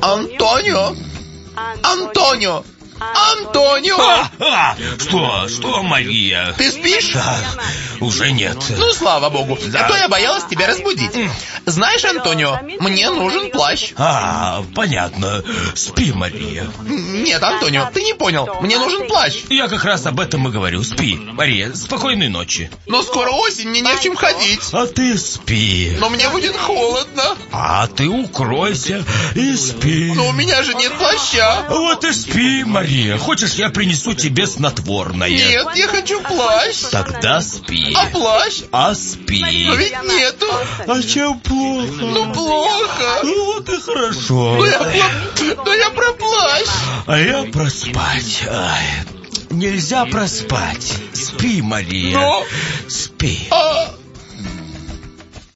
Антонио! Антонио! Антонио! Что, что, Мария? Ты спишь? Уже нет. Ну, слава богу. А то я боялась тебя разбудить. Знаешь, Антонио, мне нужен плащ. А, понятно. Спи, Мария. Нет, Антонио, ты не понял. Мне нужен плащ. Я как раз об этом и говорю. Спи, Мария. Спокойной ночи. Но скоро осень, мне не в чем ходить. А ты спи. Но мне будет холодно. А ты укройся и спи. Но у меня же нет плаща. Вот и спи, Мария. Хочешь, я принесу тебе снотворное? Нет, я хочу плащ. Тогда спи. А плащ? А спи. Но ведь нету. А чем плохо? Ну, плохо. Ну вот и хорошо. Но я, про- но я про плащ. А я проспать. Ай, нельзя проспать. Спи, Мария. Но- Спи. А,